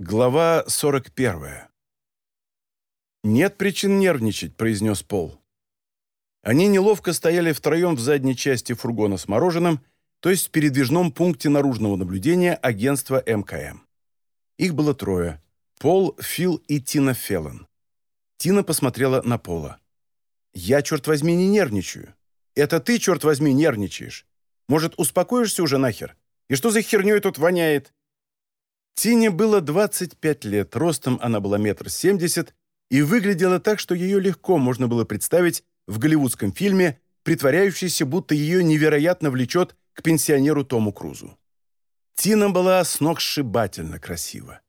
Глава 41. «Нет причин нервничать», — произнес Пол. Они неловко стояли втроем в задней части фургона с мороженым, то есть в передвижном пункте наружного наблюдения агентства МКМ. Их было трое — Пол, Фил и Тина Феллон. Тина посмотрела на Пола. «Я, черт возьми, не нервничаю. Это ты, черт возьми, нервничаешь. Может, успокоишься уже нахер? И что за херней тут воняет?» Тине было 25 лет, ростом она была метр семьдесят и выглядела так, что ее легко можно было представить в голливудском фильме, притворяющийся, будто ее невероятно влечет к пенсионеру Тому Крузу. Тина была сногсшибательно красива.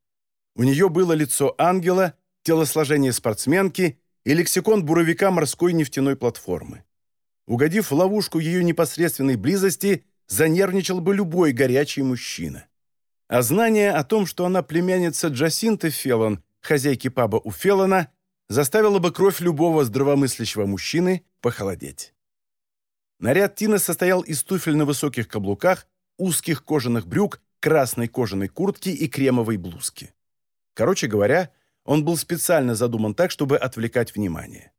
У нее было лицо ангела, телосложение спортсменки и лексикон буровика морской нефтяной платформы. Угодив в ловушку ее непосредственной близости, занервничал бы любой горячий мужчина. А знание о том, что она племянница Джасинты Феллон, хозяйки паба у Феллона, заставило бы кровь любого здравомыслящего мужчины похолодеть. Наряд Тины состоял из туфель на высоких каблуках, узких кожаных брюк, красной кожаной куртки и кремовой блузки. Короче говоря, он был специально задуман так, чтобы отвлекать внимание.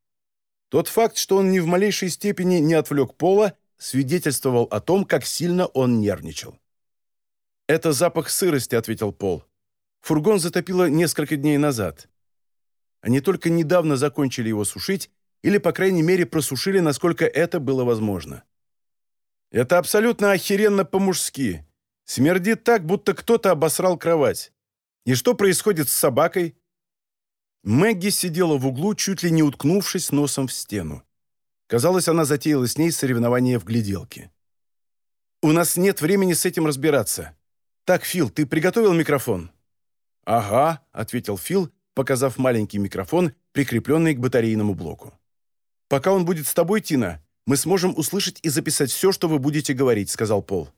Тот факт, что он ни в малейшей степени не отвлек Пола, свидетельствовал о том, как сильно он нервничал. «Это запах сырости», — ответил Пол. «Фургон затопило несколько дней назад. Они только недавно закончили его сушить, или, по крайней мере, просушили, насколько это было возможно. Это абсолютно охеренно по-мужски. Смердит так, будто кто-то обосрал кровать. И что происходит с собакой?» Мэгги сидела в углу, чуть ли не уткнувшись носом в стену. Казалось, она затеяла с ней соревнование в гляделке. «У нас нет времени с этим разбираться. «Так, Фил, ты приготовил микрофон?» «Ага», — ответил Фил, показав маленький микрофон, прикрепленный к батарейному блоку. «Пока он будет с тобой, Тина, мы сможем услышать и записать все, что вы будете говорить», — сказал Пол.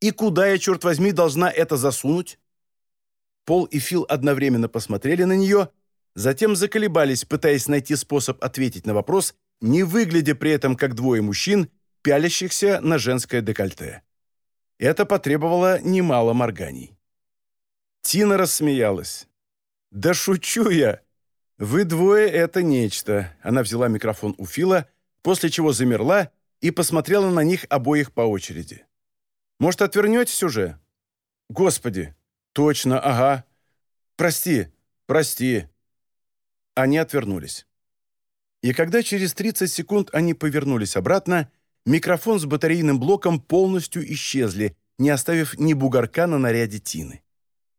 «И куда я, черт возьми, должна это засунуть?» Пол и Фил одновременно посмотрели на нее, затем заколебались, пытаясь найти способ ответить на вопрос, не выглядя при этом как двое мужчин, пялящихся на женское декольте. Это потребовало немало морганий. Тина рассмеялась. «Да шучу я! Вы двое — это нечто!» Она взяла микрофон у Фила, после чего замерла и посмотрела на них обоих по очереди. «Может, отвернетесь уже?» «Господи! Точно, ага! Прости, прости!» Они отвернулись. И когда через 30 секунд они повернулись обратно, Микрофон с батарейным блоком полностью исчезли, не оставив ни бугорка на наряде Тины.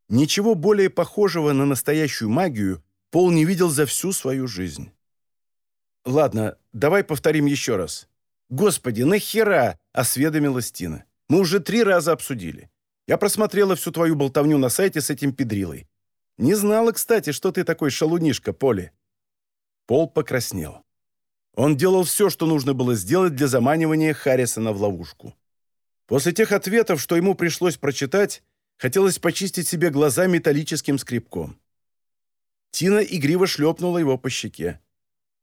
Ничего более похожего на настоящую магию Пол не видел за всю свою жизнь. «Ладно, давай повторим еще раз». «Господи, нахера?» – осведомилась Тина. «Мы уже три раза обсудили. Я просмотрела всю твою болтовню на сайте с этим педрилой. Не знала, кстати, что ты такой шалунишка, Поле». Пол покраснел. Он делал все, что нужно было сделать для заманивания Харрисона в ловушку. После тех ответов, что ему пришлось прочитать, хотелось почистить себе глаза металлическим скребком. Тина игриво шлепнула его по щеке.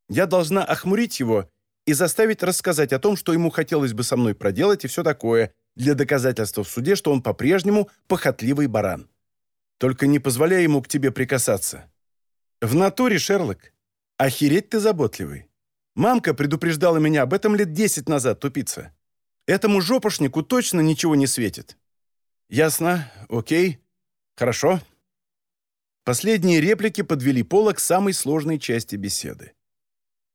«Я должна охмурить его и заставить рассказать о том, что ему хотелось бы со мной проделать и все такое, для доказательства в суде, что он по-прежнему похотливый баран. Только не позволяй ему к тебе прикасаться. В натуре, Шерлок. Охереть ты заботливый. Мамка предупреждала меня об этом лет десять назад, тупица. Этому жопошнику точно ничего не светит. Ясно, окей, хорошо. Последние реплики подвели Пола к самой сложной части беседы.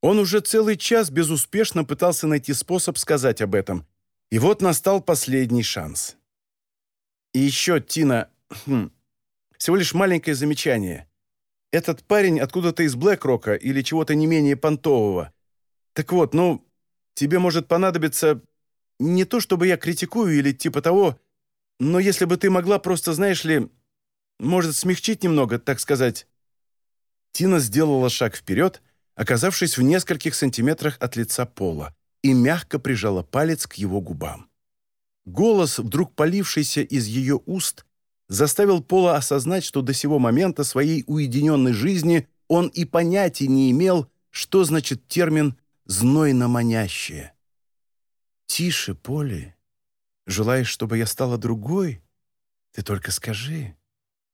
Он уже целый час безуспешно пытался найти способ сказать об этом, и вот настал последний шанс. И еще, Тина, хм, всего лишь маленькое замечание. Этот парень откуда-то из Блэкрока или чего-то не менее понтового – так вот, ну, тебе может понадобиться... Не то чтобы я критикую или типа того, но если бы ты могла просто, знаешь ли, может, смягчить немного, так сказать...» Тина сделала шаг вперед, оказавшись в нескольких сантиметрах от лица Пола, и мягко прижала палец к его губам. Голос, вдруг полившийся из ее уст, заставил Пола осознать, что до сего момента своей уединенной жизни он и понятия не имел, что значит термин знойно манящее. «Тише, Поли. Желаешь, чтобы я стала другой? Ты только скажи.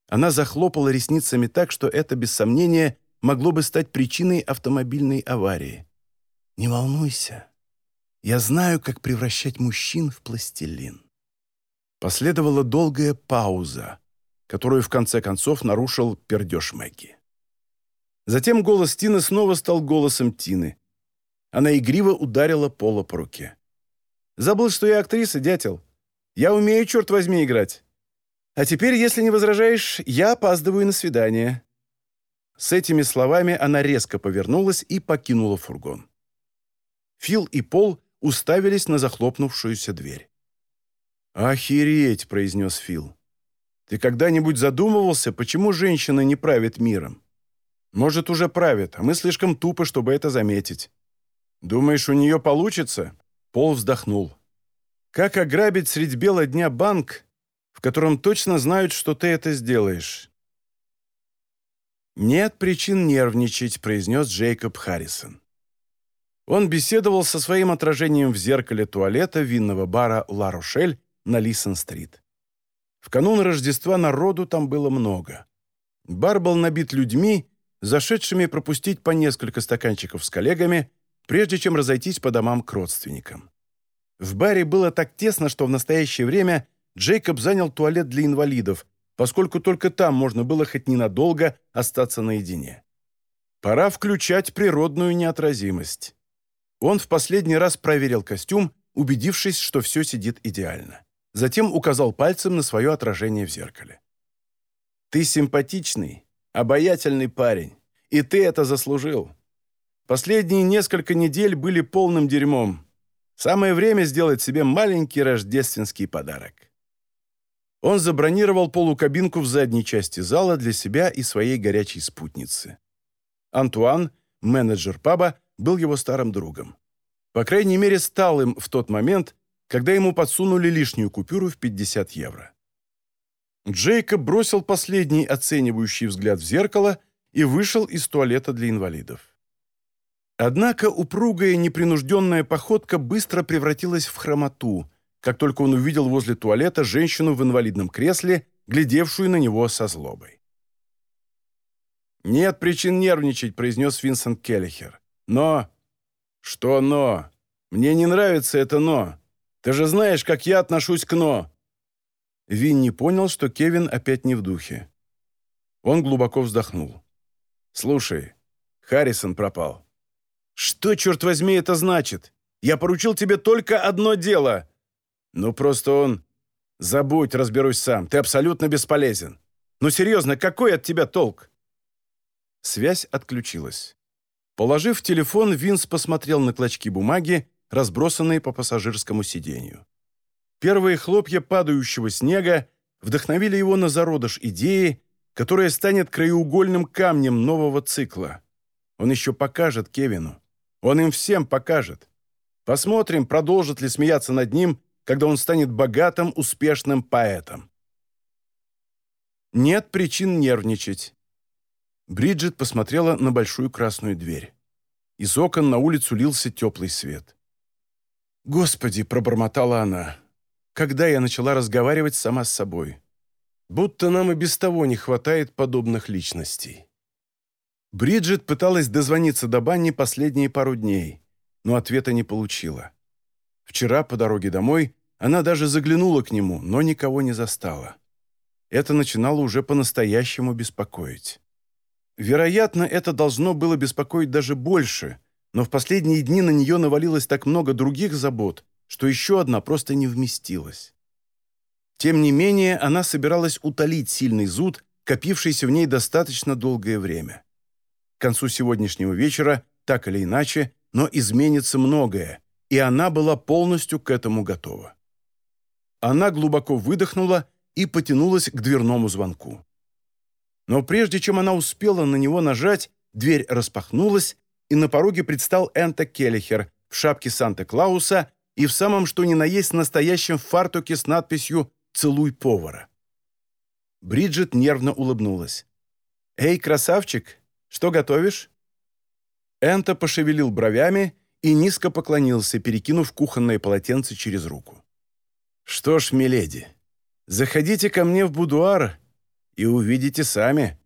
Она захлопала ресницами так, что это, без сомнения, могло бы стать причиной автомобильной аварии. «Не волнуйся. Я знаю, как превращать мужчин в пластилин». Последовала долгая пауза, которую в конце концов нарушил пердеж Мэгги. Затем голос Тины снова стал голосом Тины. Она игриво ударила Пола по руке. «Забыл, что я актриса, дятел. Я умею, черт возьми, играть. А теперь, если не возражаешь, я опаздываю на свидание». С этими словами она резко повернулась и покинула фургон. Фил и Пол уставились на захлопнувшуюся дверь. «Охереть!» — произнес Фил. «Ты когда-нибудь задумывался, почему женщины не правят миром? Может, уже правят, а мы слишком тупы, чтобы это заметить. Думаешь, у нее получится?» Пол вздохнул. «Как ограбить средь бела дня банк, в котором точно знают, что ты это сделаешь?» «Нет причин нервничать», — произнес Джейкоб Харрисон. Он беседовал со своим отражением в зеркале туалета винного бара «Ла Рошель» на Лисон-стрит. В канун Рождества народу там было много. Бар был набит людьми, зашедшими пропустить по несколько стаканчиков с коллегами, прежде чем разойтись по домам к родственникам. В баре было так тесно, что в настоящее время Джейкоб занял туалет для инвалидов, поскольку только там можно было хоть ненадолго остаться наедине. Пора включать природную неотразимость. Он в последний раз проверил костюм, убедившись, что все сидит идеально. Затем указал пальцем на свое отражение в зеркале. «Ты симпатичный, обаятельный парень, и ты это заслужил. Последние несколько недель были полным дерьмом. Самое время сделать себе маленький рождественский подарок». Он забронировал полукабинку в задней части зала для себя и своей горячей спутницы. Антуан, менеджер паба, был его старым другом. По крайней мере, стал им в тот момент, когда ему подсунули лишнюю купюру в 50 евро. Джейкоб бросил последний оценивающий взгляд в зеркало и вышел из туалета для инвалидов. Однако упругая непринужденная походка быстро превратилась в хромоту, как только он увидел возле туалета женщину в инвалидном кресле, глядевшую на него со злобой. «Нет причин нервничать», — произнес Винсент Келлихер. «Но...» «Что «но»? Мне не нравится это «но». Ты же знаешь, как я отношусь к «но». Вин не понял, что Кевин опять не в духе. Он глубоко вздохнул. «Слушай, Харрисон пропал». «Что, черт возьми, это значит? Я поручил тебе только одно дело». «Ну, просто он...» «Забудь, разберусь сам. Ты абсолютно бесполезен. Ну, серьезно, какой от тебя толк?» Связь отключилась. Положив телефон, Винс посмотрел на клочки бумаги, разбросанные по пассажирскому сиденью. Первые хлопья падающего снега вдохновили его на зародыш идеи, которая станет краеугольным камнем нового цикла. Он еще покажет Кевину. Он им всем покажет. Посмотрим, продолжит ли смеяться над ним, когда он станет богатым, успешным поэтом. Нет причин нервничать. Бриджит посмотрела на большую красную дверь. Из окон на улицу лился теплый свет. «Господи!» — пробормотала она. «Когда я начала разговаривать сама с собой? Будто нам и без того не хватает подобных личностей». Бриджит пыталась дозвониться до Банни последние пару дней, но ответа не получила. Вчера по дороге домой она даже заглянула к нему, но никого не застала. Это начинало уже по-настоящему беспокоить. Вероятно, это должно было беспокоить даже больше, но в последние дни на нее навалилось так много других забот, что еще одна просто не вместилась. Тем не менее, она собиралась утолить сильный зуд, копившийся в ней достаточно долгое время. К концу сегодняшнего вечера, так или иначе, но изменится многое, и она была полностью к этому готова. Она глубоко выдохнула и потянулась к дверному звонку. Но прежде чем она успела на него нажать, дверь распахнулась, и на пороге предстал Энто Келлихер в шапке Санта-Клауса и в самом что ни на есть настоящем фартуке с надписью «Целуй повара». Бриджит нервно улыбнулась. «Эй, красавчик, что готовишь?» Энто пошевелил бровями и низко поклонился, перекинув кухонное полотенце через руку. «Что ж, миледи, заходите ко мне в будуар. и увидите сами.